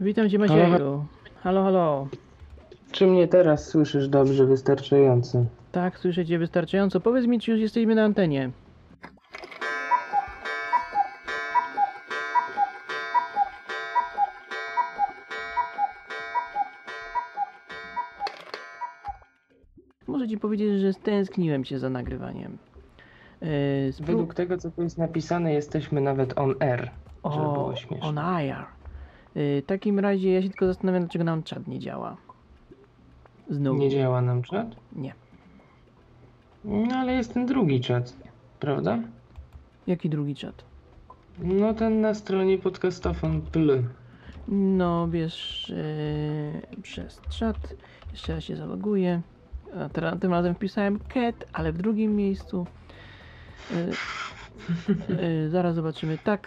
Witam cię Macieju. Halo, halo. Czy mnie teraz słyszysz dobrze, wystarczająco? Tak, słyszę cię wystarczająco. Powiedz mi, czy już jesteśmy na antenie. Muszę ci powiedzieć, że stęskniłem się za nagrywaniem. Yy, Według tego, co tu jest napisane, jesteśmy nawet on air, śmiesznie. on air. Yy, w takim razie ja się tylko zastanawiam, dlaczego nam czat nie działa. Znowu. Nie działa nam czat? Nie. No ale jest ten drugi czat, prawda? Jaki drugi czat? No ten na stronie podcastofon.pl No wiesz, yy, przez czat. Jeszcze raz się zaloguję. A teraz, tym razem wpisałem cat, ale w drugim miejscu. Yy, zaraz zobaczymy. Tak,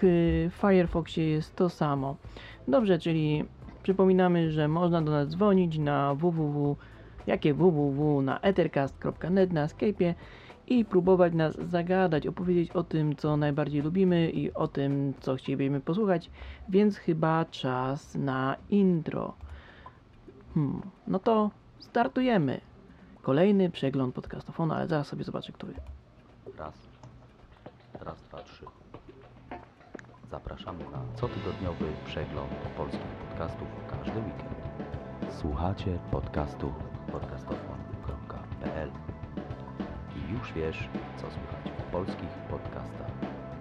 w Firefoxie jest to samo. Dobrze, czyli przypominamy, że można do nas dzwonić na www. Jakie www na ethercast.net na Skype'ie i próbować nas zagadać, opowiedzieć o tym, co najbardziej lubimy i o tym, co chcielibyśmy posłuchać, więc chyba czas na intro. Hmm, no to startujemy. Kolejny przegląd podcastofonu, ale zaraz sobie zobaczę, który. Raz. Raz, dwa, trzy. Zapraszamy na cotygodniowy przegląd polskich podcastów każdy weekend. Słuchacie podcastu podcastofon.pl I już wiesz, co słychać w polskich podcastach.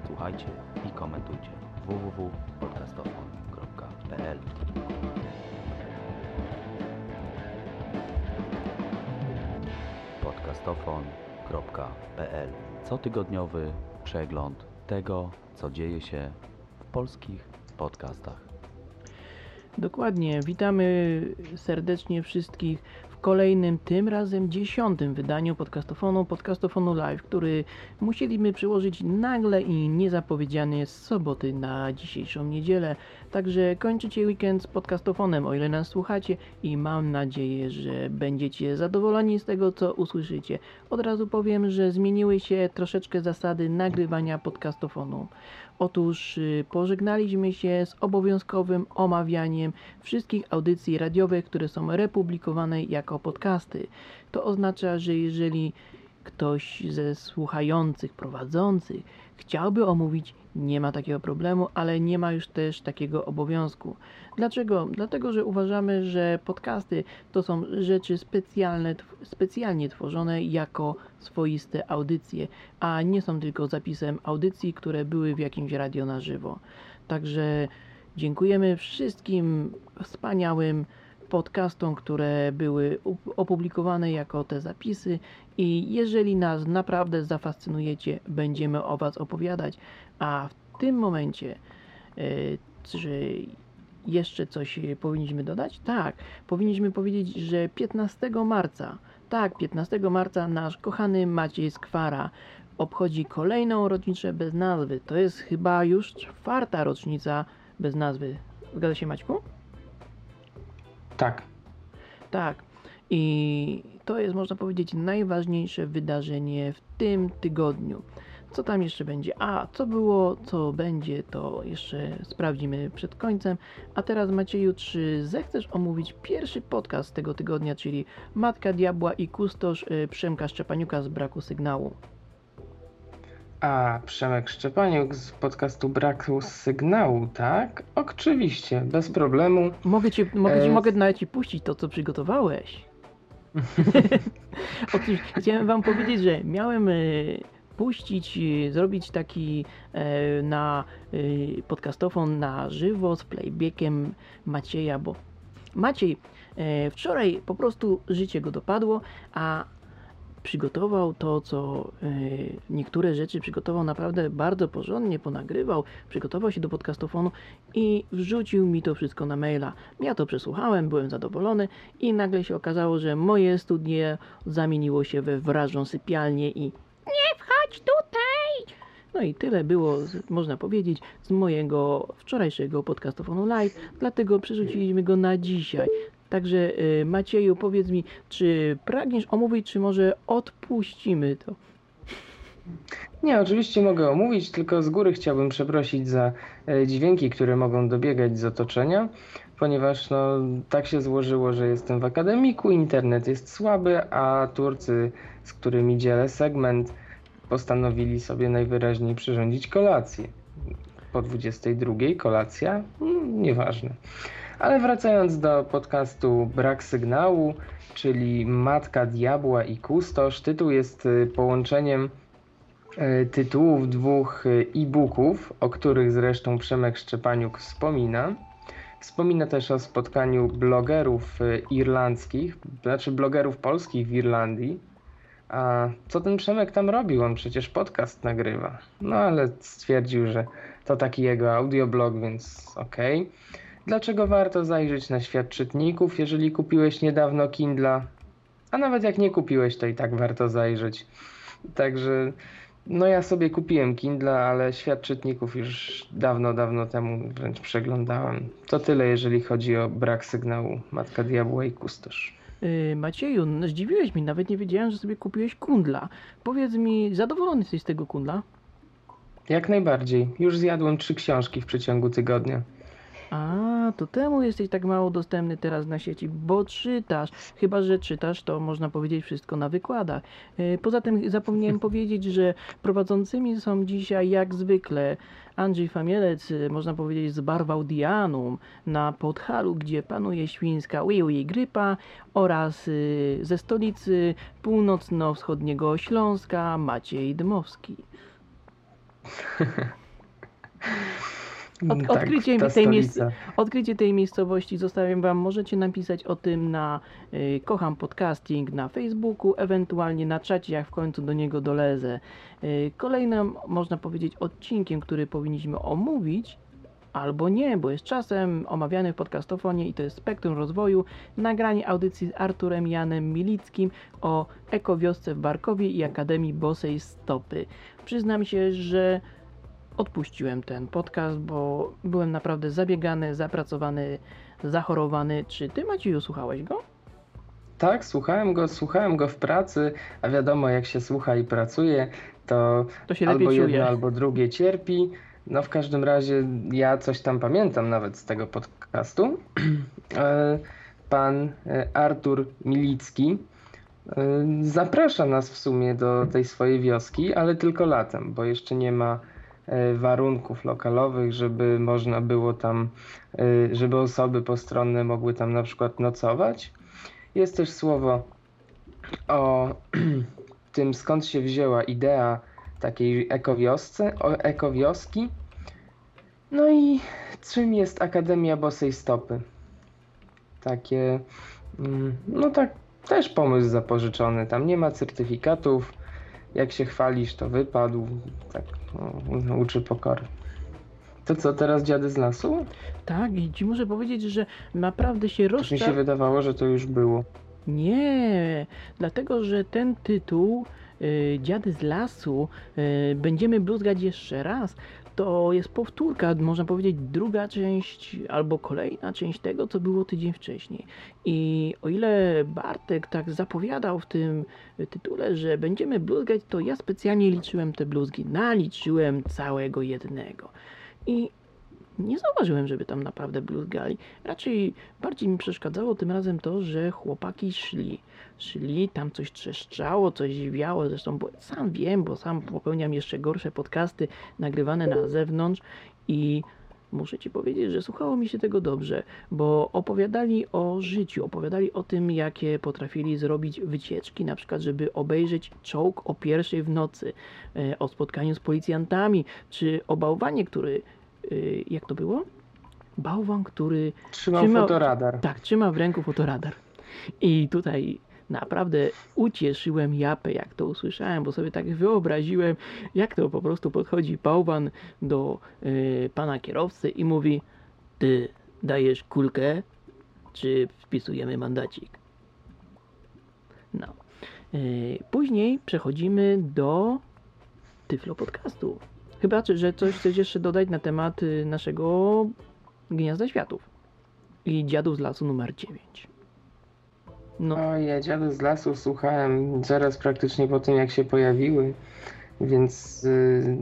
Słuchajcie i komentujcie www.podcastofon.pl podcastofon.pl Cotygodniowy przegląd tego, co dzieje się w polskich podcastach. Dokładnie, witamy serdecznie wszystkich kolejnym, tym razem dziesiątym wydaniu podcastofonu, podcastofonu live, który musieliśmy przyłożyć nagle i niezapowiedziany z soboty na dzisiejszą niedzielę. Także kończycie weekend z podcastofonem, o ile nas słuchacie i mam nadzieję, że będziecie zadowoleni z tego, co usłyszycie. Od razu powiem, że zmieniły się troszeczkę zasady nagrywania podcastofonu. Otóż y, pożegnaliśmy się z obowiązkowym omawianiem wszystkich audycji radiowych, które są republikowane jako podcasty. To oznacza, że jeżeli ktoś ze słuchających, prowadzących chciałby omówić, nie ma takiego problemu, ale nie ma już też takiego obowiązku. Dlaczego? Dlatego, że uważamy, że podcasty to są rzeczy specjalne, specjalnie tworzone jako swoiste audycje, a nie są tylko zapisem audycji, które były w jakimś radio na żywo. Także dziękujemy wszystkim wspaniałym podcastom, które były opublikowane jako te zapisy i jeżeli nas naprawdę zafascynujecie, będziemy o Was opowiadać. A w tym momencie, e, czy jeszcze coś powinniśmy dodać? Tak, powinniśmy powiedzieć, że 15 marca, tak, 15 marca nasz kochany Maciej Skwara obchodzi kolejną rocznicę bez nazwy. To jest chyba już czwarta rocznica bez nazwy. Zgadza się Maćku? Tak. Tak. I to jest, można powiedzieć, najważniejsze wydarzenie w tym tygodniu. Co tam jeszcze będzie? A, co było, co będzie, to jeszcze sprawdzimy przed końcem. A teraz, Macieju, czy zechcesz omówić pierwszy podcast tego tygodnia, czyli Matka Diabła i Kustosz y, Przemka Szczepaniuka z braku sygnału? A Przemek Szczepaniuk z podcastu Braku Sygnału, tak? Oczywiście, bez problemu. Mogę, ci, mogę, E, mogę nawet ci puścić to, co przygotowałeś. Otóż chciałem wam powiedzieć, że miałem e, puścić, e, zrobić taki e, na podcastofon na żywo z playbackiem Macieja, bo Maciej wczoraj po prostu życie go dopadło, a przygotował to, co e, niektóre rzeczy przygotował naprawdę bardzo porządnie, ponagrywał, przygotował się do podcastofonu i wrzucił mi to wszystko na maila. Ja to przesłuchałem, byłem zadowolony i nagle się okazało, że moje studnie zamieniło się we wrażą sypialnię i nie wchodź tutaj! No i tyle było, można powiedzieć, z mojego wczorajszego podcastofonu live, dlatego przerzuciliśmy go na dzisiaj. Także y, Macieju, powiedz mi, czy pragniesz omówić, czy może odpuścimy to? Nie, oczywiście mogę omówić, tylko z góry chciałbym przeprosić za e, dźwięki, które mogą dobiegać z otoczenia, ponieważ no, tak się złożyło, że jestem w akademiku, internet jest słaby, a Turcy, z którymi dzielę segment, postanowili sobie najwyraźniej przyrządzić kolację. Po 22 kolacja? Mm, nieważne. Ale wracając do podcastu Brak Sygnału, czyli Matka Diabła i Kustosz, tytuł jest y, połączeniem y, tytułów dwóch y, e-booków, o których zresztą Przemek Szczepaniuk wspomina. Wspomina też o spotkaniu blogerów irlandzkich, znaczy blogerów polskich w Irlandii. A co ten Przemek tam robił? On przecież podcast nagrywa. No ale stwierdził, że to taki jego audioblog, więc okej. Dlaczego warto zajrzeć na świat czytników, jeżeli kupiłeś niedawno Kindla? A nawet jak nie kupiłeś, to i tak warto zajrzeć. Także, no ja sobie kupiłem Kindla, ale świat czytników już dawno, dawno temu wręcz przeglądałem. To tyle, jeżeli chodzi o brak sygnału Matka Diabła i Kustosz. Yy, Macieju, no zdziwiłeś mi, nawet nie wiedziałem, że sobie kupiłeś kundla. Powiedz mi, zadowolony jesteś z tego kundla? Jak najbardziej. Już zjadłem trzy książki w przeciągu tygodnia. A, to temu jesteś tak mało dostępny teraz na sieci, bo czytasz. Chyba, że czytasz, to można powiedzieć wszystko na wykładach. Yy, Poza tym zapomniałem powiedzieć, że prowadzącymi są dzisiaj jak zwykle Andrzej Famielec, yy, można powiedzieć z Barwaudianum na Podhalu, gdzie panuje świńska wiwi grypa oraz yy, ze stolicy północno-wschodniego Śląska Maciej Dmowski. Od- odkrycie ta tej miejsc- stolica. Odkrycie tej miejscowości zostawiam Wam. Możecie napisać o tym na y, Kocham Podcasting na Facebooku, ewentualnie na czacie, jak w końcu do niego dolezę. Y, kolejnym, można powiedzieć, odcinkiem, który powinniśmy omówić, albo nie, bo jest czasem omawiany w podcastofonie i to jest Spektrum Rozwoju, nagranie audycji z Arturem Janem Milickim o ekowiosce w Barkowie i Akademii Bosej Stopy. Przyznam się, że odpuściłem ten podcast, bo byłem naprawdę zabiegany, zapracowany, zachorowany. Czy ty, Macieju, słuchałeś go? Tak, słuchałem go, słuchałem go w pracy, a wiadomo, jak się słucha i pracuje, to To albo jedno, czuje. albo drugie cierpi. No w każdym razie ja coś tam pamiętam nawet z tego podcastu. E, Pan e, Artur Milicki e, zaprasza nas w sumie do tej swojej wioski, ale tylko latem, bo jeszcze nie ma warunków lokalowych, żeby można było tam, e, żeby osoby postronne mogły tam na przykład nocować. Jest też słowo o tym, skąd się wzięła idea takiej ekowiosce, ekowioski. No i czym jest Akademia Bosej Stopy? Takie, mm, no tak, też pomysł zapożyczony. Tam nie ma certyfikatów. Jak się chwalisz, to wypadł. Tak, no, uczy pokory. To co, teraz dziady z lasu? Tak, i ci muszę powiedzieć, że naprawdę się Już mi się rozczar... wydawało, że to już było. Nie, dlatego że ten tytuł y, Dziady z lasu y, będziemy bluzgać jeszcze raz. To jest powtórka, można powiedzieć druga część albo kolejna część tego, co było tydzień wcześniej. I o ile Bartek tak zapowiadał w tym tytule, że będziemy bluzgać, to ja specjalnie liczyłem te bluzgi. Naliczyłem całego jednego. I nie zauważyłem, żeby tam naprawdę bluzgali. Raczej bardziej mi przeszkadzało tym razem to, że chłopaki szli. Szli, tam coś trzeszczało, coś wiało. Zresztą bo sam wiem, bo sam popełniam jeszcze gorsze podcasty nagrywane na zewnątrz i muszę ci powiedzieć, że słuchało mi się tego dobrze, bo opowiadali o życiu, opowiadali o tym, jakie potrafili zrobić wycieczki, na przykład, żeby obejrzeć czołg o pierwszej w nocy, e, o spotkaniu z policjantami, czy o bałwanie, który, jak to było? Bałwan, który Trzymał Trzymał- fotoradar. tak, trzyma w ręku fotoradar. I tutaj naprawdę ucieszyłem japę, jak to usłyszałem, bo sobie tak wyobraziłem, jak to po prostu podchodzi bałwan do y, pana kierowcy i mówi: Ty dajesz kulkę, czy wpisujemy mandacik? No. Y, później przechodzimy do Tyflo Podcastu. Chyba, że coś chcesz jeszcze dodać na temat y, naszego Gniazda Światów i Dziadów z lasu numer 9. No, O, ja dziady z lasu słuchałem zaraz praktycznie po tym, jak się pojawiły. Więc y,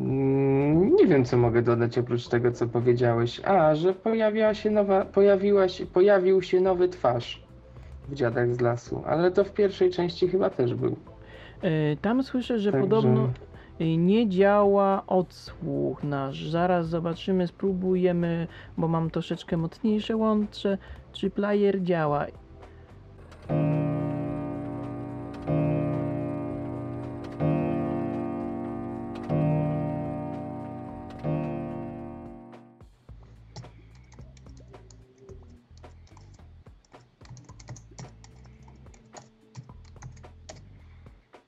nie wiem, co mogę dodać oprócz tego, co powiedziałeś. A, że pojawiła się nowa, pojawiła się, pojawił się nowy twarz w Dziadach z lasu, ale to w pierwszej części chyba też był. E, Tam słyszę, że Także- podobno nie działa odsłuch nasz. Zaraz zobaczymy, spróbujemy, bo mam troszeczkę mocniejsze łącze, czy player działa.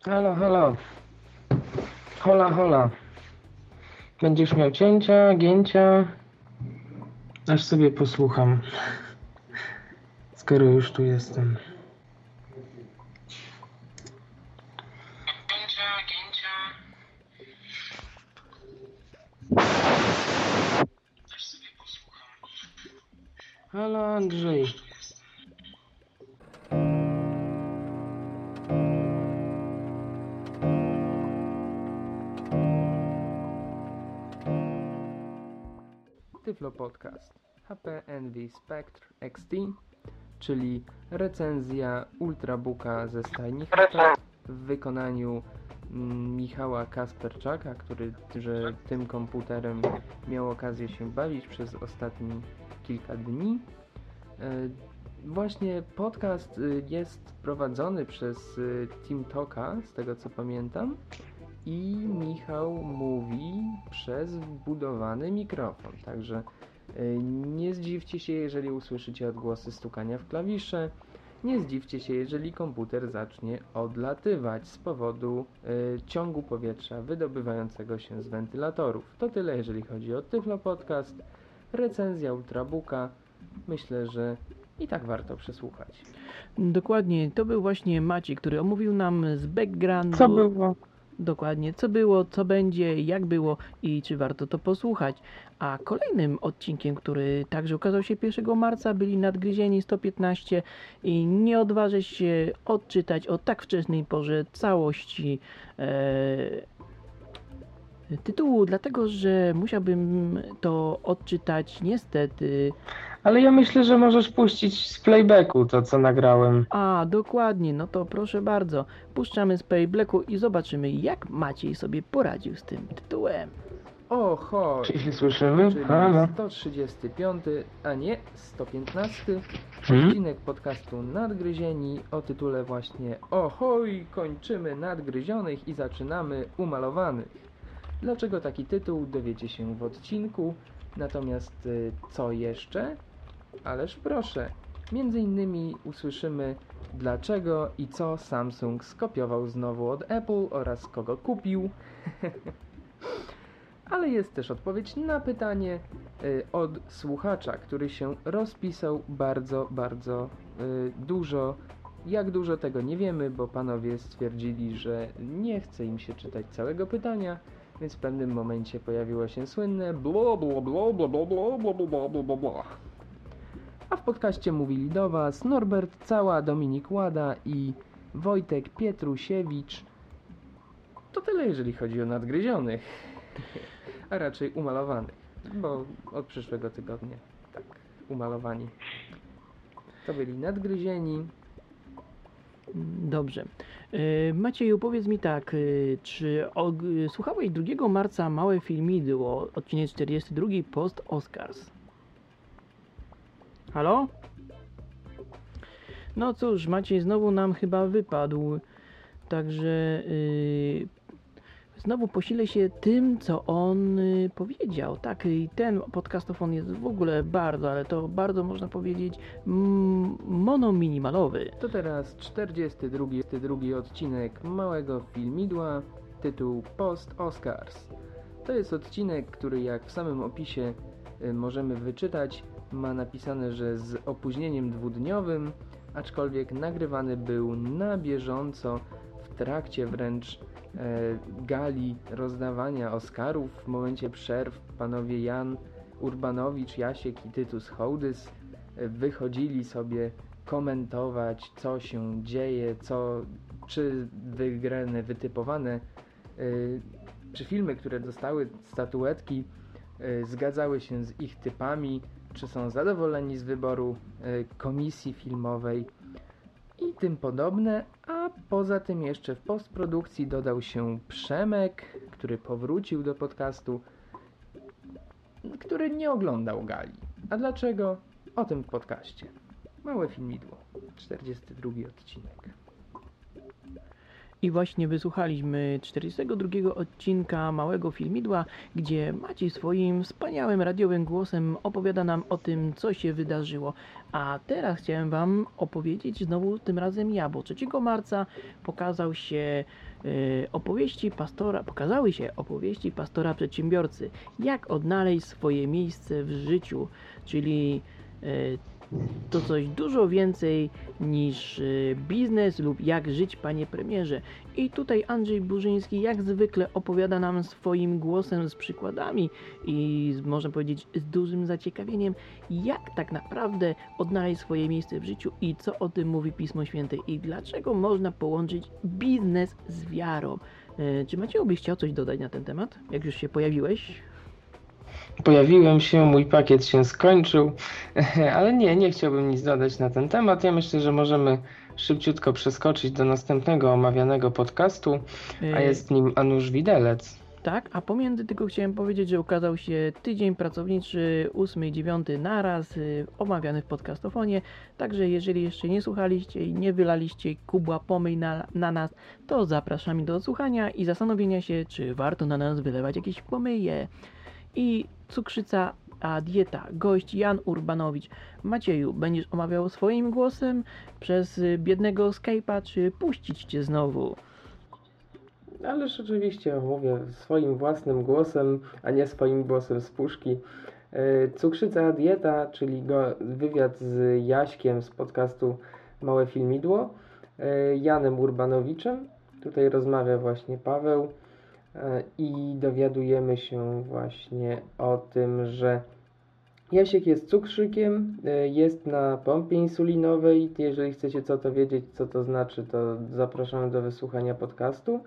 Halo, halo. Hola, hola. Będziesz miał cięcia, gięcia. Aż sobie posłucham. Skoro już tu jestem. Podcast HPNV Spectre XT, czyli recenzja Ultrabooka ze stajni HP w wykonaniu mm, Michała Kasperczaka, który że tym komputerem miał okazję się bawić przez ostatnie kilka dni. E, Właśnie podcast y, jest prowadzony przez y, Team Toka, z tego co pamiętam. I Michał mówi przez wbudowany mikrofon. Także nie zdziwcie się, jeżeli usłyszycie odgłosy stukania w klawisze. Nie zdziwcie się, jeżeli komputer zacznie odlatywać z powodu y, ciągu powietrza wydobywającego się z wentylatorów. To tyle, jeżeli chodzi o Tyflo Podcast. Recenzja Ultrabooka. Myślę, że i tak warto przesłuchać. Dokładnie, to był właśnie Maciej, który omówił nam z backgroundu. Co było? Dokładnie, co było, co będzie, jak było i czy warto to posłuchać. A kolejnym odcinkiem, który także ukazał się 1 marca, byli Nadgryzieni 115 i nie odważę się odczytać o tak wczesnej porze całości e, tytułu, dlatego że musiałbym to odczytać niestety. Ale ja myślę, że możesz puścić z playbacku to, co nagrałem. A, dokładnie, no to proszę bardzo, puszczamy z Payblacku i zobaczymy jak Maciej sobie poradził z tym tytułem. Oho! Czy się słyszymy? Czyli Halo? 135, a nie 115 Hmm? odcinek podcastu Nadgryzieni o tytule właśnie Ohoj, kończymy nadgryzionych i zaczynamy umalowanych. Dlaczego taki tytuł dowiecie się w odcinku, natomiast y, co jeszcze? Ależ proszę, między innymi usłyszymy dlaczego i co Samsung skopiował znowu od Apple oraz kogo kupił. Ale jest też odpowiedź na pytanie y, od słuchacza, który się rozpisał bardzo, bardzo y, dużo. Jak dużo tego nie wiemy, bo panowie stwierdzili, że nie chce im się czytać całego pytania, więc w pewnym momencie pojawiło się słynne bla bla bla bla bla bla bla bla bla. A w podcaście mówili do was Norbert Cała, Dominik Łada i Wojtek Pietrusiewicz. To tyle, jeżeli chodzi o nadgryzionych a raczej umalowanych, bo od przyszłego tygodnia tak umalowani. To byli nadgryzieni. Dobrze. E, Macieju, powiedz mi tak, e, czy og- słuchałeś 2 marca małe filmidło, odcinek 42 post Oscars? Halo? No cóż, Maciej znowu nam chyba wypadł, także y, znowu posilę się tym, co on y, powiedział. Tak, i ten podcastofon jest w ogóle bardzo, ale to bardzo można powiedzieć mm, monominimalowy. To teraz 42 drugi odcinek małego filmidła, tytuł Post Oscars. To jest odcinek, który jak w samym opisie y, możemy wyczytać, ma napisane, że z opóźnieniem dwudniowym, aczkolwiek nagrywany był na bieżąco w trakcie wręcz e, gali rozdawania Oscarów. W momencie przerw panowie Jan Urbanowicz, Jasiek i Tytus Hołdys e, wychodzili sobie komentować, co się dzieje, co, czy wygrane, wytypowane y, czy filmy, które dostały statuetki, y, zgadzały się z ich typami, czy są zadowoleni z wyboru y, komisji filmowej i tym podobne, a poza tym jeszcze w postprodukcji dodał się Przemek, który powrócił do podcastu, który nie oglądał gali. A dlaczego? O tym w podcaście. Małe filmidło, 42 odcinek. I właśnie wysłuchaliśmy 42 odcinka Małego Filmidła, gdzie Maciej swoim wspaniałym radiowym głosem opowiada nam o tym, co się wydarzyło. A teraz chciałem Wam opowiedzieć znowu tym razem ja, bo 3 marca pokazał się y, opowieści pastora, pokazały się opowieści pastora przedsiębiorcy, jak odnaleźć swoje miejsce w życiu, czyli y, to coś dużo więcej niż y, biznes lub jak żyć, panie premierze. I tutaj Andrzej Burzyński jak zwykle opowiada nam swoim głosem z przykładami i można powiedzieć z dużym zaciekawieniem, jak tak naprawdę odnaleźć swoje miejsce w życiu i co o tym mówi Pismo Święte i dlaczego można połączyć biznes z wiarą. Y, Czy Macieju byś chciał coś dodać na ten temat, jak już się pojawiłeś? Pojawiłem się, mój pakiet się skończył, ale nie, nie chciałbym nic dodać na ten temat. Ja myślę, że możemy szybciutko przeskoczyć do następnego omawianego podcastu, a Y, jest nim Anusz Widelec. Tak, a pomiędzy tylko chciałem powiedzieć, że ukazał się tydzień pracowniczy 8 i 9 naraz, y, omawiany w podcastofonie. Także jeżeli jeszcze nie słuchaliście i nie wylaliście kubła pomyj na, na nas, to zapraszamy do odsłuchania i zastanowienia się, czy warto na nas wylewać jakieś pomyje. I cukrzyca, a dieta. Gość Jan Urbanowicz. Macieju, będziesz omawiał swoim głosem przez biednego Skype'a, czy puścić cię znowu? Ależ oczywiście mówię swoim własnym głosem, a nie swoim głosem z puszki. E, Cukrzyca Dieta, czyli go, wywiad z Jaśkiem z podcastu Małe Filmidło, e, Janem Urbanowiczem. Tutaj rozmawia właśnie Paweł i dowiadujemy się właśnie o tym, że Jasiek jest cukrzykiem, e, jest na pompie insulinowej. Jeżeli chcecie co to wiedzieć, co to znaczy, to zapraszamy do wysłuchania podcastu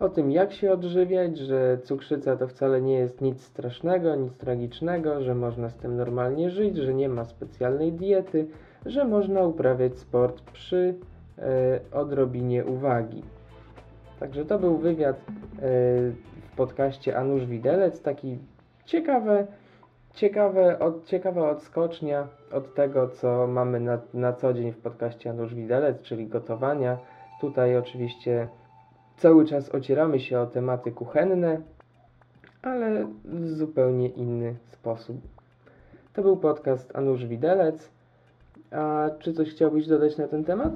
o tym, jak się odżywiać, że cukrzyca to wcale nie jest nic strasznego, nic tragicznego, że można z tym normalnie żyć, że nie ma specjalnej diety, że można uprawiać sport przy e, odrobinie uwagi. Także to był wywiad e, w podcaście Anusz Widelec, taki ciekawe, ciekawe, od, ciekawa odskocznia od tego, co mamy na, na co dzień w podcaście Anusz Widelec, czyli gotowania. Tutaj oczywiście Cały czas ocieramy się o tematy kuchenne, ale w zupełnie inny sposób. To był podcast Anusz Widelec. A czy coś chciałbyś dodać na ten temat?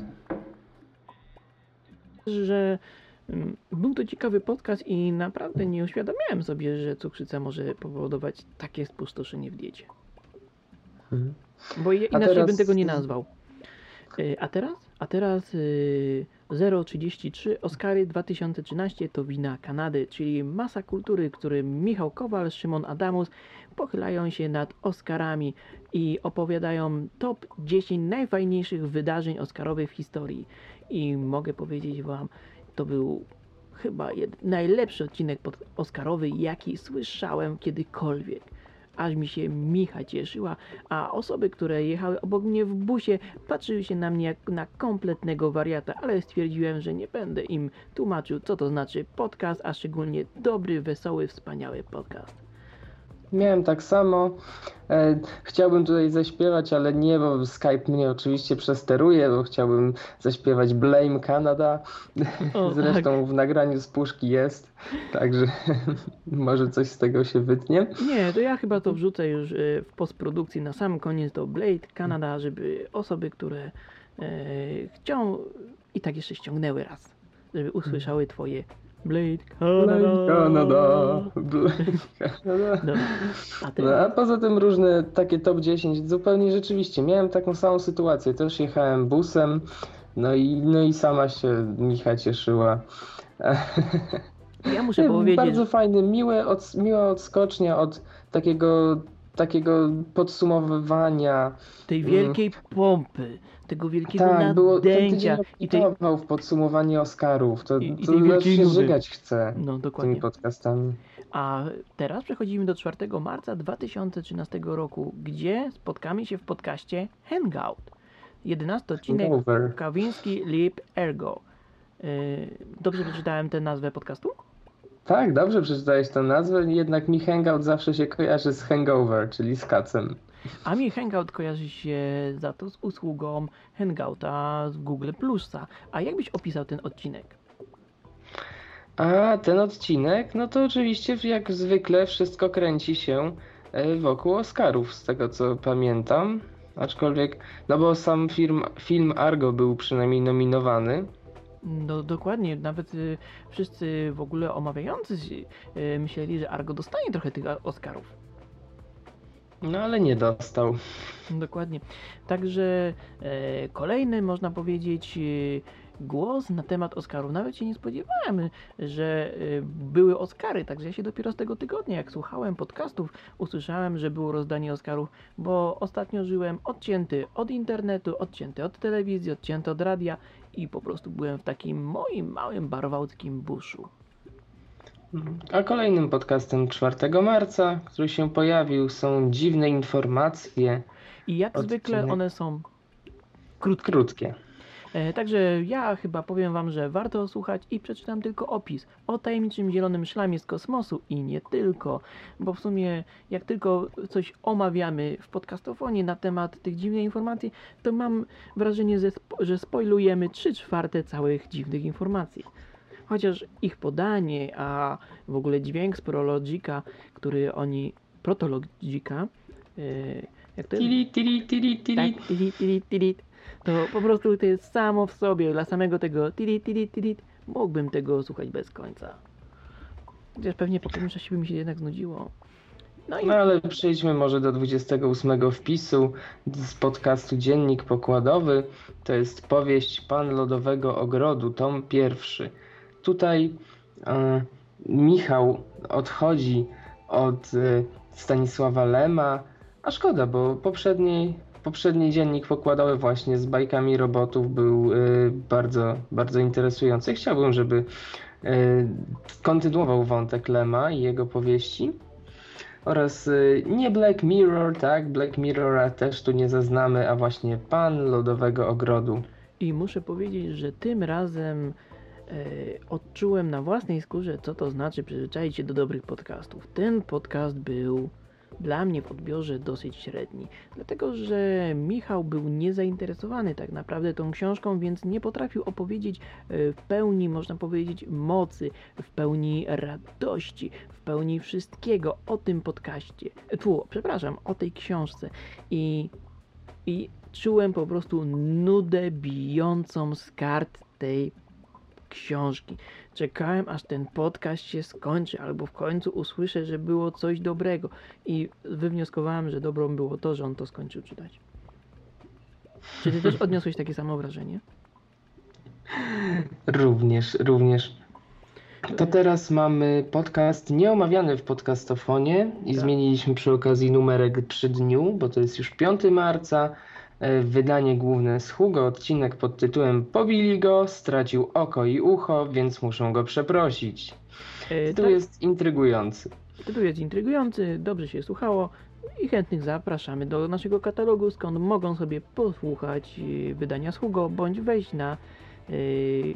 że był to ciekawy podcast i naprawdę nie uświadamiałem sobie, że cukrzyca może powodować takie spustoszenie w diecie. Bo je, A inaczej teraz- bym tego nie nazwał. Y, A teraz? A teraz y, 033 Oscary 2013 to wina Kanady, czyli masa kultury, którym Michał Kowal, Szymon Adamus pochylają się nad Oscarami i opowiadają top 10 najfajniejszych wydarzeń Oscarowych w historii. I mogę powiedzieć Wam, to był chyba jed- najlepszy odcinek pod Oscarowy, jaki słyszałem kiedykolwiek. Aż mi się Micha cieszyła, a osoby, które jechały obok mnie w busie, patrzyły się na mnie jak na kompletnego wariata, ale stwierdziłem, że nie będę im tłumaczył, co to znaczy podcast, a szczególnie dobry, wesoły, wspaniały podcast. Miałem tak samo. E, chciałbym tutaj zaśpiewać, ale nie, bo Skype mnie oczywiście przesteruje, bo chciałbym zaśpiewać Blame Canada. O, Zresztą w nagraniu z puszki jest, także może coś z tego się wytnie. Nie, to ja chyba to wrzucę już e, w postprodukcji na sam koniec do Blade Canada, żeby osoby, które e, chcą i tak jeszcze ściągnęły raz, żeby usłyszały twoje Blade Canada. Canada. Blame Canada. Dobra, a No, a poza tym różne takie top 10, zupełnie rzeczywiście. Miałem taką samą sytuację, też jechałem busem, no i, no i sama się Micha cieszyła. ja muszę powiedzieć, Bardzo fajny, miłe, od, miła odskocznia od takiego takiego podsumowywania. Tej Mm. wielkiej pompy, tego wielkiego Tak, nadęcia i tej... w podsumowanie Oscarów. To, I- i to aż wielkiej się żygać chce No tymi dokładnie. podcastami. A teraz przechodzimy do 4 marca 2013 roku, gdzie spotkamy się w podcaście Hangout. 11 odcinek Over. Kawiński Lip Ergo. Yy, Dobrze przeczytałem tę nazwę podcastu? Tak, dobrze przeczytałeś tę nazwę, jednak mi Hangout zawsze się kojarzy z Hangover, czyli z kacem. A mi Hangout kojarzy się za to z usługą Hangouta z Google Plusa. A jak byś opisał ten odcinek? A ten odcinek, no to oczywiście jak zwykle wszystko kręci się e, wokół Oscarów, z tego co pamiętam. Aczkolwiek, no bo sam film, film Argo był przynajmniej nominowany. No dokładnie, nawet y, wszyscy w ogóle omawiający y, myśleli, że Argo dostanie trochę tych Oscarów. No ale nie dostał. Dokładnie. Także e, kolejny, można powiedzieć, e, głos na temat Oscarów. Nawet się nie spodziewałem, że e, były Oscary, także ja się dopiero z tego tygodnia, jak słuchałem podcastów, usłyszałem, że było rozdanie Oscarów, bo ostatnio żyłem odcięty od internetu, odcięty od telewizji, odcięty od radia i po prostu byłem w takim moim małym barwałckim buszu. A kolejnym podcastem 4 marca, który się pojawił, są dziwne informacje I jak Odcinek. zwykle one są krótkie. krótkie. E, Także ja chyba powiem wam, że warto słuchać i przeczytam tylko opis o tajemniczym zielonym szlamie z kosmosu i nie tylko, bo w sumie jak tylko coś omawiamy w podcastofonie na temat tych dziwnych informacji, to mam wrażenie, że, spo, że spoilujemy 3 czwarte całych dziwnych informacji. Chociaż ich podanie, a w ogóle dźwięk z Prologika, który oni, Protologika, e, jak to jest? Tili, tili, tili, tili. Tak, tilit, tilit, tilit. To po prostu to jest samo w sobie, dla samego tego tilit, tilit, tilit, mógłbym tego słuchać bez końca. Chociaż pewnie po pewnym czasie by mi się jednak znudziło. No i No ale przejdźmy może do 28 wpisu z podcastu Dziennik Pokładowy. To jest powieść Pan Lodowego Ogrodu, tom pierwszy. Tutaj e, Michał odchodzi od e, Stanisława Lema, a szkoda, bo poprzedni, poprzedni dziennik pokładowy właśnie z bajkami robotów był e, bardzo, bardzo interesujący. Chciałbym, żeby e, kontynuował wątek Lema i jego powieści. Oraz y, nie Black Mirror, tak, Black Mirrora też tu nie zaznamy, a właśnie Pan Lodowego Ogrodu. I muszę powiedzieć, że tym razem e, odczułem na własnej skórze, co to znaczy przyzwyczaić się do dobrych podcastów. Ten podcast był dla mnie w odbiorze dosyć średni, dlatego że Michał był niezainteresowany tak naprawdę tą książką, więc nie potrafił opowiedzieć e, w pełni, można powiedzieć, mocy, w pełni radości, w pełni wszystkiego o tym podcaście. E, Tu, przepraszam, o tej książce. I i czułem po prostu nudę bijącą z kart tej książki. Czekałem aż ten podcast się skończy, albo w końcu usłyszę, że było coś dobrego. I wywnioskowałem, że dobrą było to, że on to skończył czytać. Czy ty też odniosłeś takie samo wrażenie? Również, również. To teraz mamy podcast nieomawiany w podcastofonie i Tak. zmieniliśmy przy okazji numerek przy dniu, bo to jest już 5 marca. E, Wydanie główne z Hugo, odcinek pod tytułem Pobili go, stracił oko i ucho, więc muszą go przeprosić. Tu tak, jest intrygujący. Tytuł jest intrygujący, dobrze się słuchało i chętnych zapraszamy do naszego katalogu, skąd mogą sobie posłuchać e, wydania z Hugo bądź wejść na e,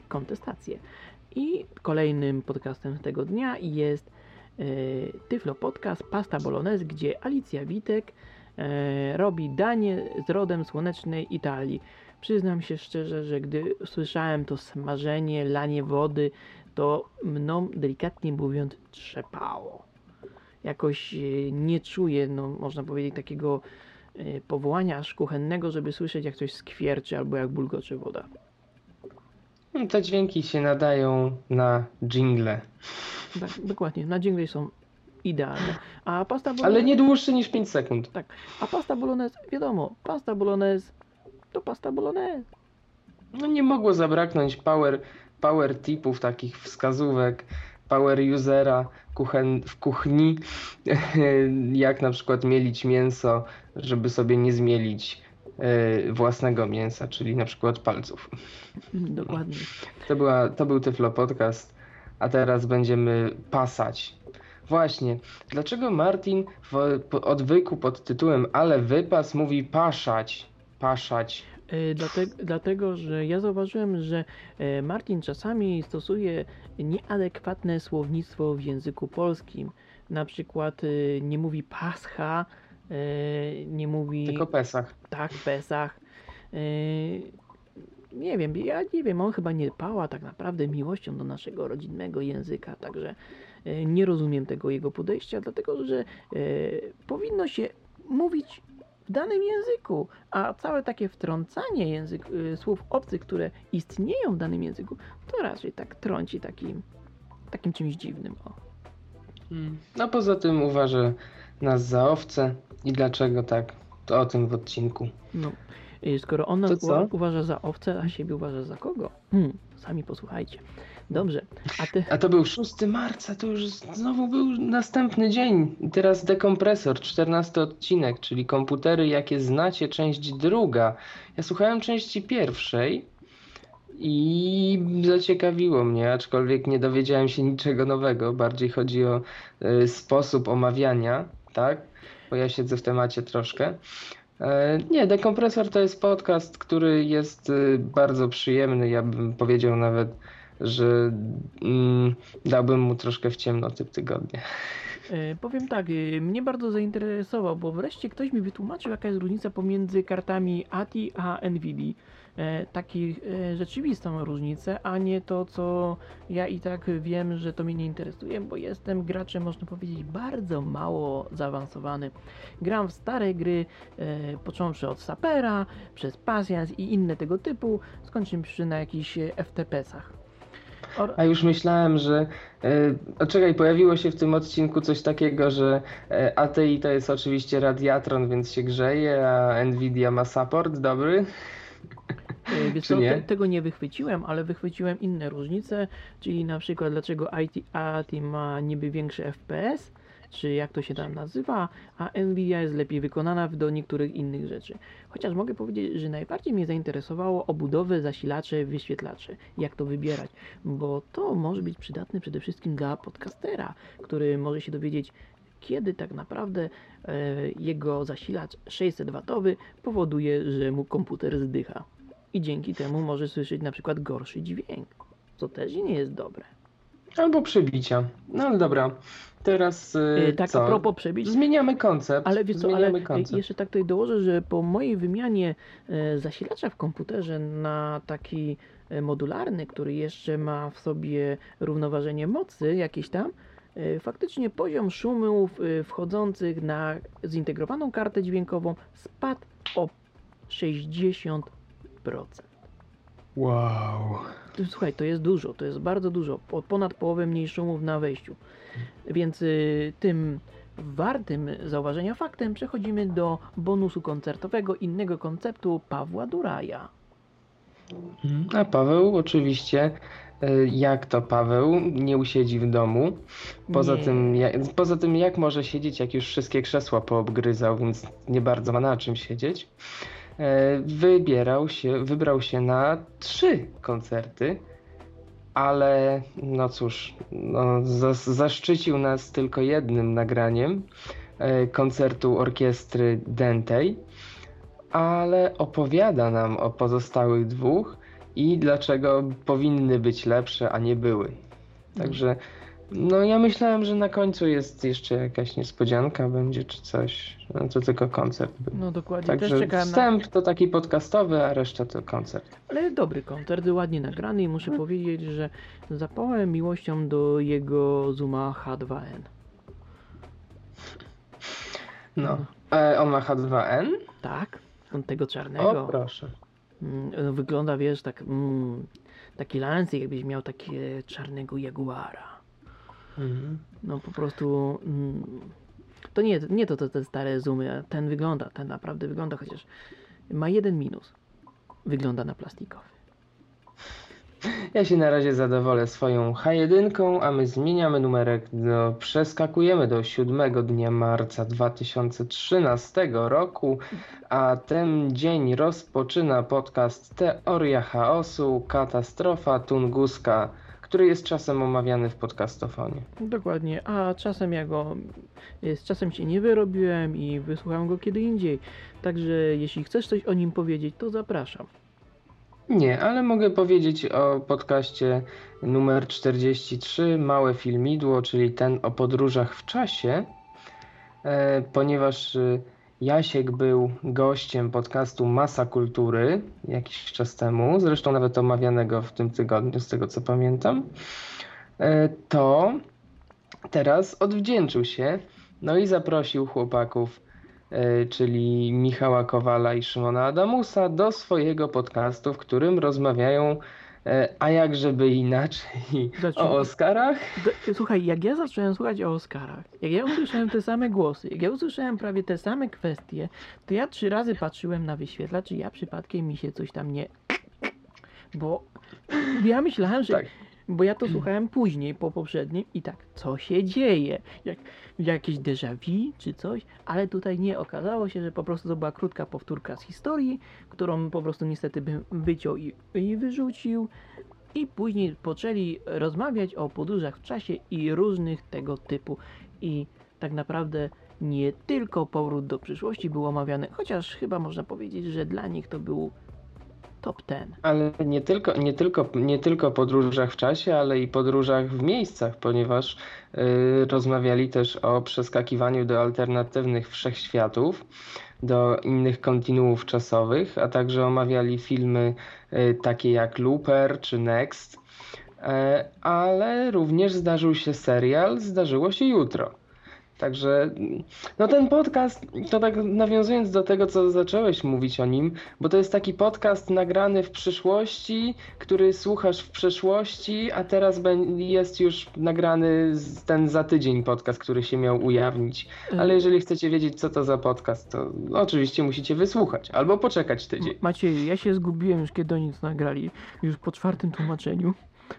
kontestację. I kolejnym podcastem tego dnia jest Tyflo Podcast Pasta Bolognese, gdzie Alicja Witek robi danie z rodem słonecznej Italii. Przyznam się szczerze, że gdy słyszałem to smażenie, lanie wody, to mną delikatnie mówiąc trzepało. Jakoś e, nie czuję, no można powiedzieć, takiego e, powołania aż kuchennego, żeby słyszeć jak coś skwierczy albo jak bulgocze woda. No, Te dźwięki się nadają na jingle, Tak, dokładnie, na dżingle są idealne. A pasta bolognese, ale nie dłuższe niż 5 sekund. a pasta bolognese, wiadomo, pasta bolognese to pasta bolognese. No nie mogło zabraknąć power, power tipów, takich wskazówek power usera kuchen, w kuchni, jak na przykład mielić mięso, żeby sobie nie zmielić e, własnego mięsa, czyli na przykład palców. Dokładnie. To, była, to był Tyflo Podcast, a teraz będziemy pasać. Właśnie, dlaczego Martin w odwyku pod tytułem Ale wypas mówi paszać? Paszać. E, Dlatego, dlatego, że ja zauważyłem, że e, Martin czasami stosuje nieadekwatne słownictwo w języku polskim. Na przykład e, nie mówi pascha, nie mówi Tylko Pesach. tak, Pesach. Nie wiem, ja nie wiem, on chyba nie pała tak naprawdę miłością do naszego rodzinnego języka, także nie rozumiem tego jego podejścia, dlatego że e, powinno się mówić w danym języku, a całe takie wtrącanie język, y, słów obcych, które istnieją w danym języku, to raczej tak trąci takim, takim czymś dziwnym. O. No poza tym uważa nas za owce i dlaczego tak? To o tym w odcinku. No, skoro on nas uważa za owce, a siebie uważa za kogo? Hmm, sami posłuchajcie. Dobrze, a ty... A to był 6 marca, to już znowu był następny dzień. Teraz dekompresor, 14 odcinek, czyli komputery, jakie znacie, część druga. Ja słuchałem części pierwszej i zaciekawiło mnie, aczkolwiek nie dowiedziałem się niczego nowego. Bardziej chodzi o y, sposób omawiania, tak? Bo ja siedzę w temacie troszkę. E, Nie, dekompresor to jest podcast, który jest y, bardzo przyjemny. Ja bym powiedział nawet, że mm, dałbym mu troszkę w ciemno typ tygodnia. E, powiem tak, e, mnie bardzo zainteresował, bo wreszcie ktoś mi wytłumaczył, jaka jest różnica pomiędzy kartami ATI a NVIDIA. E, taki e, rzeczywistą różnicę, a nie to, co ja i tak wiem, że to mnie nie interesuje, bo jestem graczem, można powiedzieć, bardzo mało zaawansowany. Gram w stare gry, e, począwszy od Sapera, przez Pasjans i inne tego typu, skończywszy na jakichś FTP-sach. A już myślałem, że. E, czekaj, pojawiło się w tym odcinku coś takiego, że e, ATI to jest oczywiście radiatron, więc się grzeje, a Nvidia ma support dobry. E, Wiesz nie? te, tego nie wychwyciłem, ale wychwyciłem inne różnice, czyli na przykład dlaczego IT, ATI ma niby większy FPS, czy jak to się tam nazywa, a Nvidia jest lepiej wykonana do niektórych innych rzeczy. Chociaż mogę powiedzieć, że najbardziej mnie zainteresowało obudowę, zasilacze, wyświetlacze, jak to wybierać, bo to może być przydatne przede wszystkim dla podcastera, który może się dowiedzieć, kiedy tak naprawdę e, jego zasilacz 600W powoduje, że mu komputer zdycha i dzięki temu może słyszeć na przykład gorszy dźwięk, co też nie jest dobre. Albo przebicia. No ale dobra. Teraz. Yy, tak, co? a propos przebić, Zmieniamy koncept. ale wiesz co, ale koncept. jeszcze tak tutaj dołożę, że po mojej wymianie e, zasilacza w komputerze na taki modularny, który jeszcze ma w sobie równoważenie mocy jakieś tam, faktycznie poziom szumów wchodzących na zintegrowaną kartę dźwiękową spadł o 60%. Wow. Słuchaj, to jest dużo, to jest bardzo dużo, po, ponad połowę mniej szumów na wejściu. Więc y, tym wartym zauważenia faktem przechodzimy do bonusu koncertowego innego konceptu Pawła Duraja. A Paweł oczywiście, e, jak to Paweł, nie usiedzi w domu. Poza, Nie. tym, jak, poza tym, jak może siedzieć, jak już wszystkie krzesła poobgryzał, więc nie bardzo ma na czym siedzieć. E, Wybierał się, wybrał się na trzy koncerty, ale no cóż, no, zas- zaszczycił nas tylko jednym nagraniem e, koncertu orkiestry Dentej, ale opowiada nam o pozostałych dwóch i dlaczego powinny być lepsze, a nie były. Także no ja myślałem, że na końcu jest jeszcze jakaś niespodzianka będzie czy coś. No to tylko koncert był. No dokładnie, Także też czekałem na... wstęp to taki podcastowy, a reszta to koncert. Ale dobry koncert, ładnie nagrany i muszę powiedzieć, że zapałem miłością do jego Zuma H2N. No. E, on ma H2N? Tak, on tego O czarnego. proszę. Mm, Wygląda, wiesz, tak mm, taki lancik, jakbyś miał takie czarnego jaguara. Mhm. No po prostu. Mm, to nie, nie to, to te stare zoomy, ten wygląda, ten naprawdę wygląda, chociaż ma jeden minus. Wygląda na plastikowy. Ja się na razie zadowolę swoją H1, a my zmieniamy numerek, do, przeskakujemy do 7 dnia marca 2013 roku, a ten dzień rozpoczyna podcast Teoria Chaosu, Katastrofa Tunguska, który jest czasem omawiany w podcastofonie. Dokładnie, a czasem ja go, z czasem się nie wyrobiłem i wysłucham go kiedy indziej. Także jeśli chcesz coś o nim powiedzieć, to zapraszam. Nie, ale mogę powiedzieć o podcaście numer 43, Małe Filmidło, czyli ten o podróżach w czasie, e, ponieważ e, Jasiek był gościem podcastu Masa Kultury jakiś czas temu, zresztą nawet omawianego w tym tygodniu, z tego co pamiętam, e, to teraz odwdzięczył się, no i zaprosił chłopaków E, czyli Michała Kowala i Szymona Adamusa, do swojego podcastu, w którym rozmawiają, a jak żeby inaczej, Zaczynam. o Oscarach. Słuchaj, jak ja zacząłem słuchać o Oscarach, jak ja usłyszałem te same głosy, jak ja usłyszałem prawie te same kwestie, to ja trzy razy patrzyłem na wyświetlacz, czy ja przypadkiem mi się coś tam nie... Bo ja myślałem, że... Tak. Bo ja to słuchałem później, po poprzednim i tak, co się dzieje? Jak, jakieś déjà vu czy coś, ale tutaj nie. Okazało się, że po prostu to była krótka powtórka z historii, którą po prostu niestety bym wyciął i, i wyrzucił. I później poczęli rozmawiać o podróżach w czasie i różnych tego typu. I tak naprawdę nie tylko powrót do przyszłości był omawiany, chociaż chyba można powiedzieć, że dla nich to był top ten. Ale nie tylko, nie, tylko, nie tylko podróżach w czasie, ale i podróżach w miejscach, ponieważ y, rozmawiali też o przeskakiwaniu do alternatywnych wszechświatów, do innych kontinuów czasowych, a także omawiali filmy y, takie jak Looper czy Next. Y, ale również zdarzył się serial, zdarzyło się jutro. Także no ten podcast, to tak nawiązując do tego, co zacząłeś mówić o nim, bo to jest taki podcast nagrany w przyszłości, który słuchasz w przeszłości, a teraz jest już nagrany ten za tydzień podcast, który się miał ujawnić. Ale jeżeli chcecie wiedzieć, co to za podcast, to oczywiście musicie wysłuchać albo poczekać tydzień. Maciej, ja się zgubiłem już kiedy oni to nagrali, już po czwartym tłumaczeniu.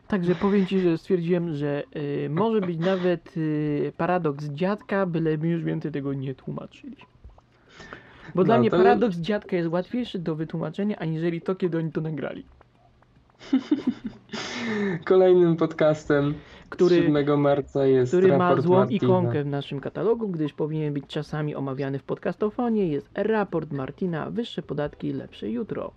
Także powiem Ci, że stwierdziłem, że y, może być nawet y, paradoks dziadka, byleby już więcej tego nie tłumaczyli. Bo dla No mnie to- paradoks dziadka jest łatwiejszy do wytłumaczenia, aniżeli to, kiedy oni to nagrali. Kolejnym podcastem Który, 7 marca jest który ma złą Martina. ikonkę w naszym katalogu, gdyż powinien być czasami omawiany w podcastofonie. Jest raport Martina, wyższe podatki, lepsze jutro.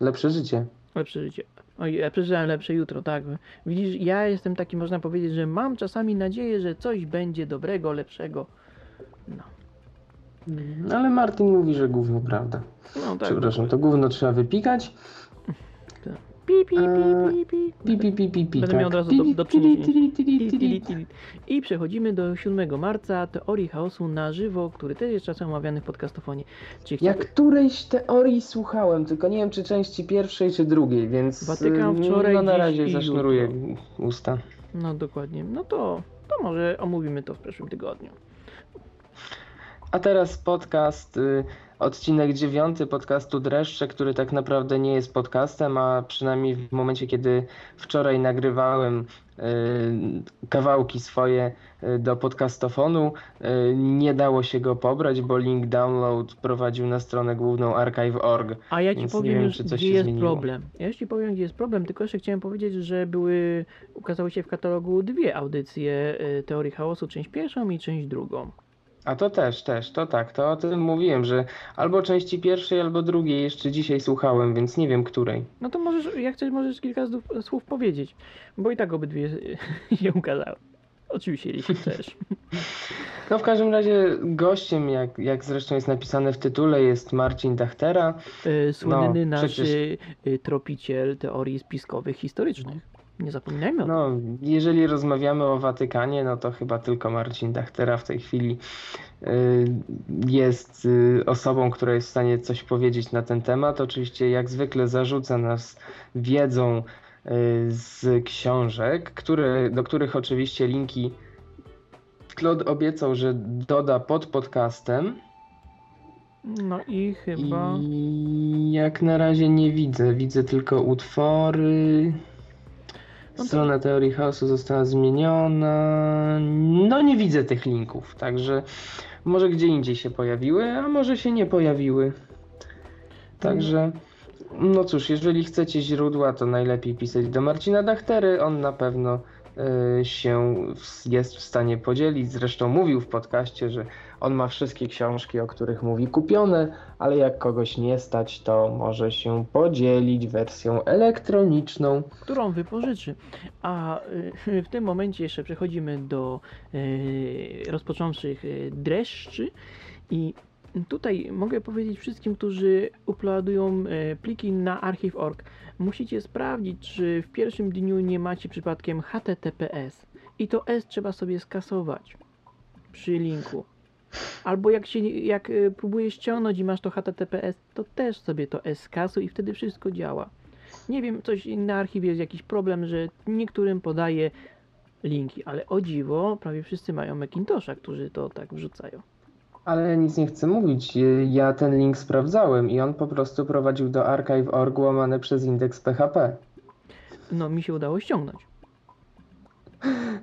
Lepsze życie. Lepsze życie. Oj, ja przeżyłem lepsze jutro, tak. Widzisz, ja jestem taki, można powiedzieć, że mam czasami nadzieję, że coś będzie dobrego, lepszego. No, Ale Martin mówi, że gówno prawda. no tak. Przepraszam, to gówno trzeba wypikać. Pi, pi, Eee, pi, pi, pi. Pi, pi, pi, pi, pi, Będę tak. miał od razu do- do przeniesienia. I przechodzimy do 7 marca teorii chaosu na żywo, który też jest czasem omawiany w podcastofonie. Czy Ja którejś teorii słuchałem, tylko nie wiem czy części pierwszej czy drugiej, więc Watykan y, wczoraj, no na dziś razie i zasznuruję usta. No dokładnie. No to, to może omówimy to w przyszłym tygodniu. A teraz podcast, y, odcinek dziewiąty podcastu Dreszcze, który tak naprawdę nie jest podcastem, a przynajmniej w momencie, kiedy wczoraj nagrywałem y, kawałki swoje y, do podcastofonu, y, nie dało się go pobrać, bo link download prowadził na stronę główną archive.org. A ja ci powiem wiem, gdzie jest zmieniło. problem. Ja ci powiem, gdzie jest problem, tylko jeszcze chciałem powiedzieć, że były, ukazały się w katalogu dwie audycje Teorii Chaosu, część pierwszą i część drugą. A to też, też, to tak, to o tym mówiłem, że albo części pierwszej, albo drugiej jeszcze dzisiaj słuchałem, więc nie wiem której. No to możesz, jak chcesz, możesz kilka słów powiedzieć, bo i tak obydwie się ukazały. Oczywiście, jeśli chcesz. No w każdym razie gościem, jak, jak zresztą jest napisane w tytule, jest Marcin Dachtera. Y, Słynny No, nasz przecież- y, tropiciel teorii spiskowych historycznych. Nie zapominajmy o tym. No, jeżeli rozmawiamy o Watykanie, no to chyba tylko Marcin Dachtera w tej chwili y, jest y, osobą, która jest w stanie coś powiedzieć na ten temat. Oczywiście, jak zwykle, zarzuca nas wiedzą y, z książek, które, do których oczywiście linki Claude obiecał, że doda pod podcastem. No i chyba... I jak na razie nie widzę. Widzę tylko utwory. To- Strona teorii chaosu została zmieniona. No nie widzę tych linków, także może gdzie indziej się pojawiły, a może się nie pojawiły. Także, no cóż, jeżeli chcecie źródła, to najlepiej pisać do Marcina Dachtery. On na pewno się w, jest w stanie podzielić. Zresztą mówił w podcaście, że on ma wszystkie książki, o których mówi, kupione, ale jak kogoś nie stać, to może się podzielić wersją elektroniczną. którą wypożyczy. A y, w tym momencie jeszcze przechodzimy do y, rozpocząwszych y, dreszczy i tutaj mogę powiedzieć wszystkim, którzy uploadują y, pliki na archive.org, musicie sprawdzić, czy w pierwszym dniu nie macie przypadkiem HTTPS i to S trzeba sobie skasować przy linku. Albo jak, się, jak y, próbujesz ściągnąć i masz to HTTPS, to też sobie to S skasuj i wtedy wszystko działa. Nie wiem, coś na archiwie jest jakiś problem, że niektórym podaje linki, ale o dziwo, prawie wszyscy mają Macintosha, którzy to tak wrzucają. Ale nic nie chcę mówić. Ja ten link sprawdzałem i on po prostu prowadził do archive.org łamane przez indeks PHP. No, mi się udało ściągnąć.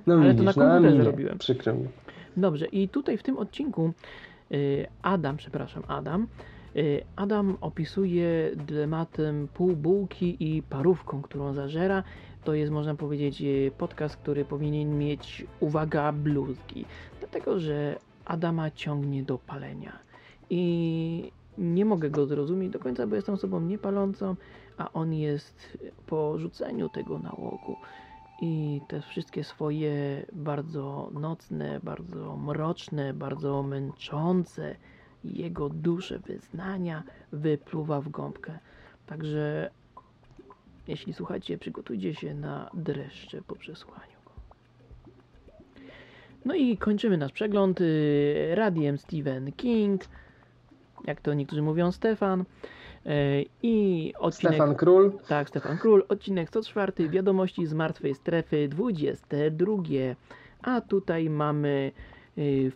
No Ale to widzisz, na no, komputerze mi nie. robiłem. Przykro mi. Dobrze, i tutaj w tym odcinku y, Adam, przepraszam, Adam, y, Adam opisuje dylematem półbułki i parówką, którą zażera. To jest, można powiedzieć, y, podcast, który powinien mieć, uwaga, bluzgi. Dlatego, że Adama ciągnie do palenia. I nie mogę go zrozumieć do końca, bo jestem osobą niepalącą, a on jest po rzuceniu tego nałogu i te wszystkie swoje bardzo nocne, bardzo mroczne, bardzo męczące jego duszę wyznania wypluwa w gąbkę. Także jeśli słuchacie, przygotujcie się na dreszcze po przesłaniu. No i kończymy nasz przegląd y, radiem Stephen King, jak to niektórzy mówią Stefan. Y, I odcinek... Stefan Król. Tak, Stefan Król, odcinek 104, wiadomości z martwej strefy, 22. A tutaj mamy, y,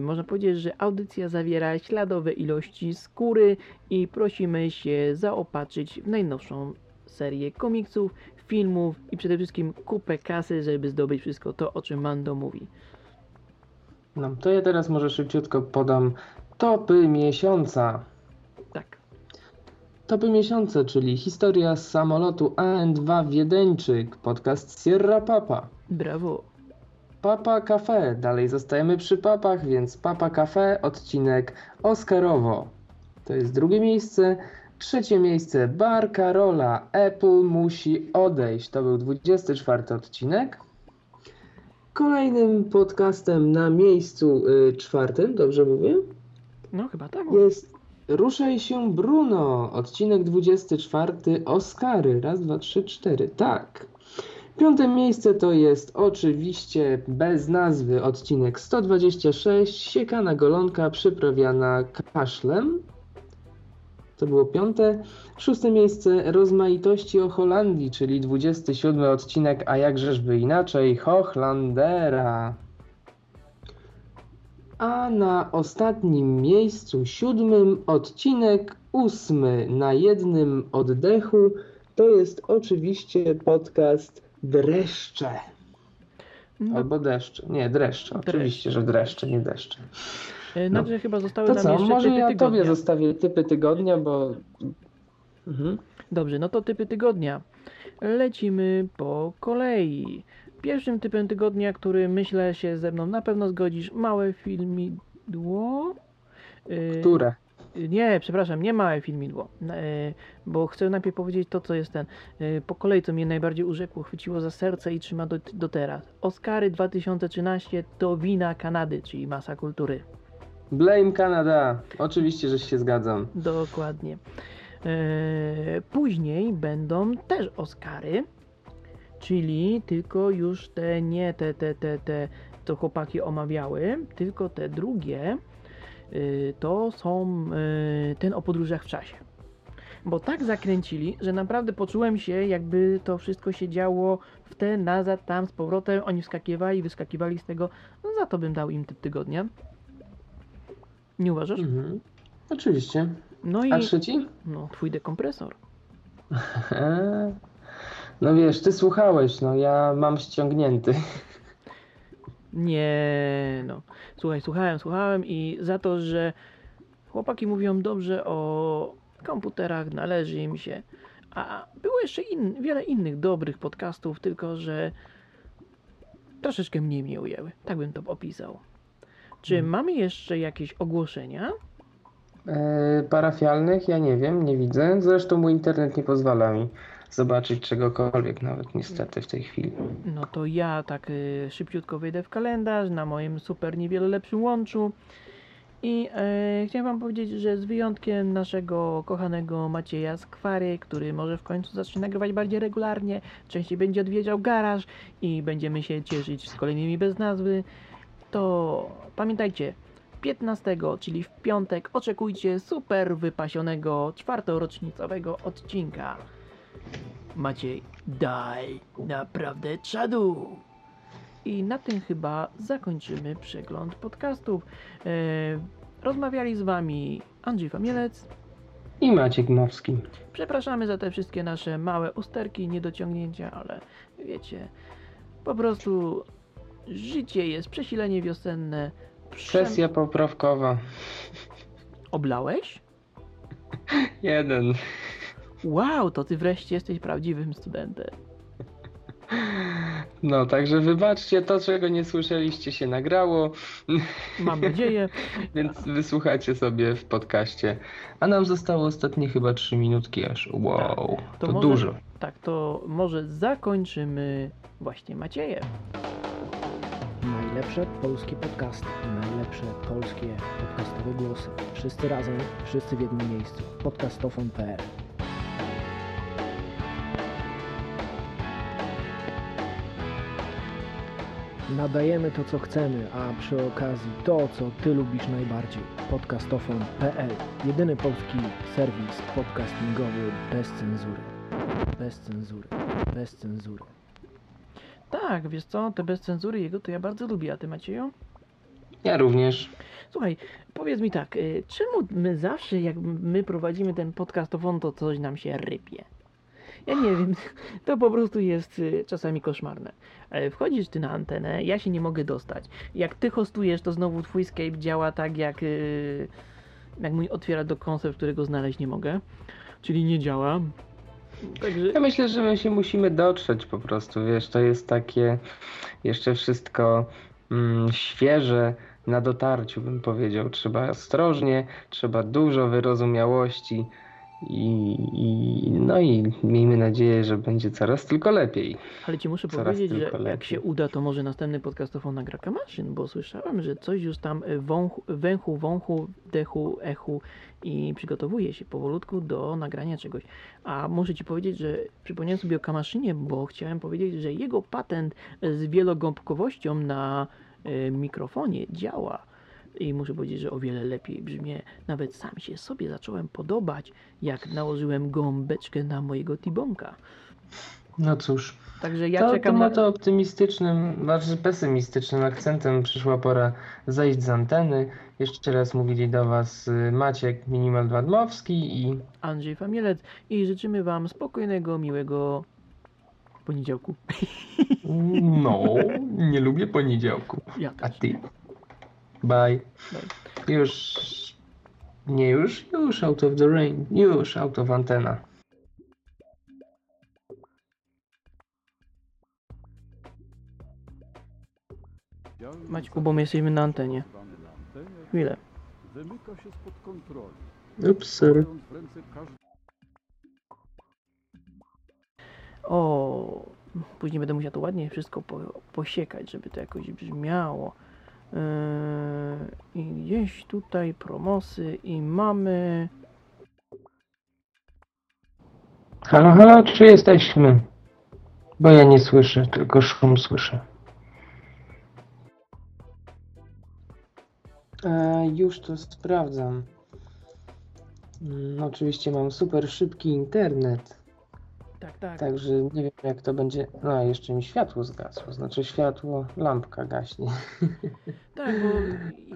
można powiedzieć, że audycja zawiera śladowe ilości skóry i prosimy się zaopatrzyć w najnowszą serię komiksów, filmów i przede wszystkim kupę kasy, żeby zdobyć wszystko to, o czym Mando mówi. No, to ja teraz może szybciutko podam topy miesiąca. Tak. Topy miesiąca, czyli historia z samolotu AN2 Wiedeńczyk, podcast Sierra Papa. Brawo. Papa Cafe, dalej zostajemy przy papach, więc Papa Cafe, odcinek Oscarowo. To jest drugie miejsce. Trzecie miejsce Bar Karola, Apple musi odejść. To był 24 odcinek. Kolejnym podcastem na miejscu y, czwartym, dobrze mówię? No chyba tak. Jest Ruszaj się Bruno, odcinek 24, Oscary. Raz, dwa, trzy, cztery. Tak. Piąte miejsce to jest oczywiście bez nazwy odcinek 126, siekana golonka przyprawiana kaszlem. To było piąte. Szóste miejsce rozmaitości o Holandii, czyli 27 odcinek, a jakżeżby inaczej, Hochlandera. A na ostatnim miejscu, siódmym, odcinek ósmy na jednym oddechu, to jest oczywiście podcast Dreszcze. No, Albo deszcze. Nie, dreszcze. Oczywiście, że dreszcze, nie deszcze. E, no. Chyba zostały To nam co, jeszcze może typy ja tygodnia. tobie zostawię typy tygodnia, bo... Mhm. Dobrze, no to typy tygodnia. Lecimy po kolei. Pierwszym typem tygodnia, który myślę się ze mną na pewno zgodzisz, małe filmidło. Yy, Które? Nie, przepraszam, nie małe filmidło, yy, bo chcę najpierw powiedzieć to, co jest ten. Po kolei, co mnie najbardziej urzekło, chwyciło za serce i trzyma do, do teraz. Oscary 2013 to wina Kanady, czyli masa kultury. Blame Canada. Oczywiście, że się zgadzam. Dokładnie. Eee, później będą też Oscary, czyli tylko już te nie te, te, te, te co chłopaki omawiały, tylko te drugie yy, to są yy, ten o podróżach w czasie. Bo tak zakręcili, że naprawdę poczułem się, jakby to wszystko się działo w te, nazad, tam, z powrotem. Oni wskakiwali, wyskakiwali z tego. No za to bym dał im typ tygodnia. Nie uważasz? Mhm. Oczywiście. No i A trzeci? no, twój dekompresor. No wiesz, ty słuchałeś, no ja mam ściągnięty. Nie, no. Słuchaj, słuchałem, słuchałem i za to, że chłopaki mówią dobrze o komputerach, należy im się. A było jeszcze in, wiele innych dobrych podcastów, tylko że troszeczkę mniej mnie ujęły. Tak bym to opisał. Czy Hmm. mamy jeszcze jakieś ogłoszenia? E, parafialnych ja nie wiem, nie widzę. Zresztą mój internet nie pozwala mi zobaczyć czegokolwiek nawet niestety w tej chwili. No to ja tak y, szybciutko wejdę w kalendarz na moim super niewiele lepszym łączu. I e, chciałem wam powiedzieć, że z wyjątkiem naszego kochanego Macieja Skwary, który może w końcu zacznie nagrywać bardziej regularnie, częściej będzie odwiedzał garaż i będziemy się cieszyć z kolejnymi bez nazwy, to pamiętajcie, 15, czyli w piątek, oczekujcie super wypasionego czwartorocznicowego odcinka. Maciej, daj naprawdę czadu. I na tym chyba zakończymy przegląd podcastów. E, rozmawiali z wami Andrzej Famielec. I Maciek Mowski. Przepraszamy za te wszystkie nasze małe usterki, niedociągnięcia, ale wiecie, po prostu życie jest przesilenie wiosenne. Przem- Sesja poprawkowa. Oblałeś? Jeden. Wow, to ty wreszcie jesteś prawdziwym studentem. No, także wybaczcie, to czego nie słyszeliście się nagrało, Mam nadzieję. więc wysłuchacie sobie w podcaście. A nam zostało ostatnie chyba 3 minutki aż. Wow, to, może, dużo. Tak, to może zakończymy właśnie Maciejem. Najlepsze polskie podcasty, najlepsze polskie podcastowe głosy. Wszyscy razem, wszyscy w jednym miejscu. Podcastofon.pl Nadajemy to, co chcemy, a przy okazji to, co Ty lubisz najbardziej. Podcastofon.pl Jedyny polski serwis podcastingowy bez cenzury. Bez cenzury. Bez cenzury. Tak, wiesz co, te bez cenzury jego to ja bardzo lubię, a ty Macieju? Ja również. Słuchaj, powiedz mi tak, y, czemu my zawsze jak my prowadzimy ten podcastofon, to coś nam się rypie? Ja nie wiem, to po prostu jest y, czasami koszmarne. E, Wchodzisz ty na antenę, ja się nie mogę dostać. Jak ty hostujesz, to znowu twój Skype działa tak jak, y, jak mój otwiera do koncept, którego znaleźć nie mogę. Czyli nie działa. Także Ja myślę, że my się musimy dotrzeć po prostu, wiesz, to jest takie jeszcze wszystko mm, świeże na dotarciu, bym powiedział. Trzeba ostrożnie, trzeba dużo wyrozumiałości i, i no i miejmy nadzieję, że będzie coraz tylko lepiej. Ale ci muszę Coraz powiedzieć, że tylko jak lepiej. się uda, to może następny podcastofon nagra Kamaszyn, bo słyszałem, że coś już tam wąchu, węchu, wąchu, dechu, echu i przygotowuje się powolutku do nagrania czegoś. A muszę ci powiedzieć, że przypomniałem sobie o Kamaszynie, bo chciałem powiedzieć, że jego patent z wielogąbkowością na y, mikrofonie działa. I muszę powiedzieć, że o wiele lepiej brzmi. Nawet sam się sobie zacząłem podobać, jak nałożyłem gąbeczkę na mojego Tibonka. No cóż, Także ja to, to czekam na na... to optymistycznym, znaczy pesymistycznym akcentem przyszła pora zejść z anteny. Jeszcze raz mówili do Was y, Maciek Minimal Wadmowski i Andrzej Famielec i życzymy Wam spokojnego, miłego poniedziałku. no, nie lubię poniedziałku. Ja A ty? Bye. Już. Nie już, już out of the rain. Już out of antena. Maćku, bo my jesteśmy na antenie. Chwilę. Wymyka się spod kontroli. Ups, sorry. O, później będę musiał to ładnie wszystko po, posiekać, żeby to jakoś brzmiało. Yy, I gdzieś tutaj promosy i mamy... Halo, halo, czy jesteśmy? Bo ja nie słyszę, tylko szum słyszę. E, już to sprawdzam. Mm, oczywiście mam super szybki internet. Tak, tak. Także nie wiem jak to będzie. No, jeszcze mi światło zgasło. Znaczy światło, lampka gaśnie. Tak, bo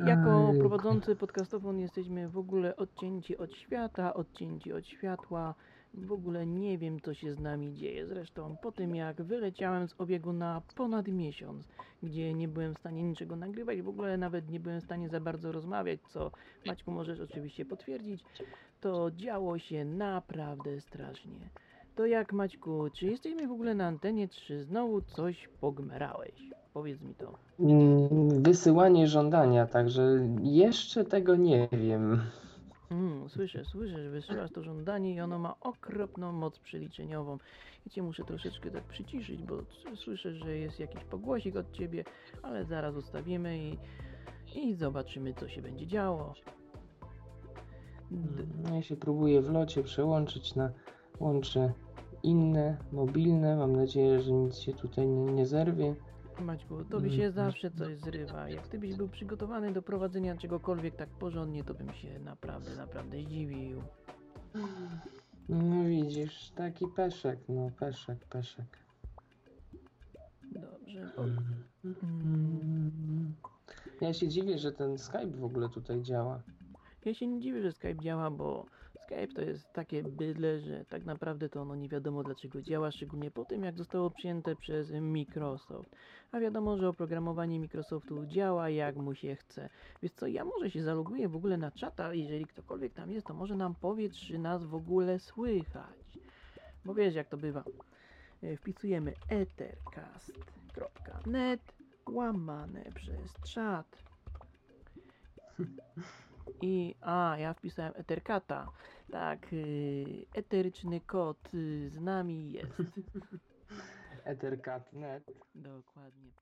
jako prowadzący podcastofon jesteśmy w ogóle odcięci od świata, odcięci od światła. W ogóle nie wiem, co się z nami dzieje. Zresztą po tym, jak wyleciałem z obiegu na ponad miesiąc, gdzie nie byłem w stanie niczego nagrywać, w ogóle nawet nie byłem w stanie za bardzo rozmawiać, co Maćku możesz oczywiście potwierdzić, to działo się naprawdę strasznie. To jak, Maćku, czy jesteśmy w ogóle na antenie, czy znowu coś pogmerałeś? Powiedz mi to. Mm, Wysyłanie żądania, także jeszcze tego nie wiem. Mm, słyszę, słyszę, że wysyłasz to żądanie i ono ma okropną moc przeliczeniową. Ja cię muszę troszeczkę tak przyciszyć, bo słyszę, że jest jakiś pogłosik od ciebie, ale zaraz ustawimy i, i zobaczymy, co się będzie działo. D- Mm, Ja się próbuję w locie przełączyć na łącze inne, mobilne. Mam nadzieję, że nic się tutaj nie, nie zerwie. Maćku, tobie się Mhm. zawsze coś zrywa. Jak ty byś był przygotowany do prowadzenia czegokolwiek tak porządnie, to bym się naprawdę, naprawdę zdziwił. No widzisz, taki peszek, no peszek, peszek. Dobrze. Mm. Ja się dziwię, że ten Skype w ogóle tutaj działa. Ja się nie dziwię, że Skype działa, bo Skype to jest takie bydle, że tak naprawdę to ono nie wiadomo dlaczego działa, szczególnie po tym, jak zostało przyjęte przez Microsoft. A wiadomo, że oprogramowanie Microsoftu działa jak mu się chce. Więc co, ja może się zaloguję w ogóle na czata, jeżeli ktokolwiek tam jest, to może nam powie, czy nas w ogóle słychać. Bo wiesz, jak to bywa. E, Wpisujemy ethercast.net łamane przez czat. I, a, ja wpisałem Etherkata. Tak, yy, eteryczny kot yy, z nami jest. Ethercat.net. Dokładnie.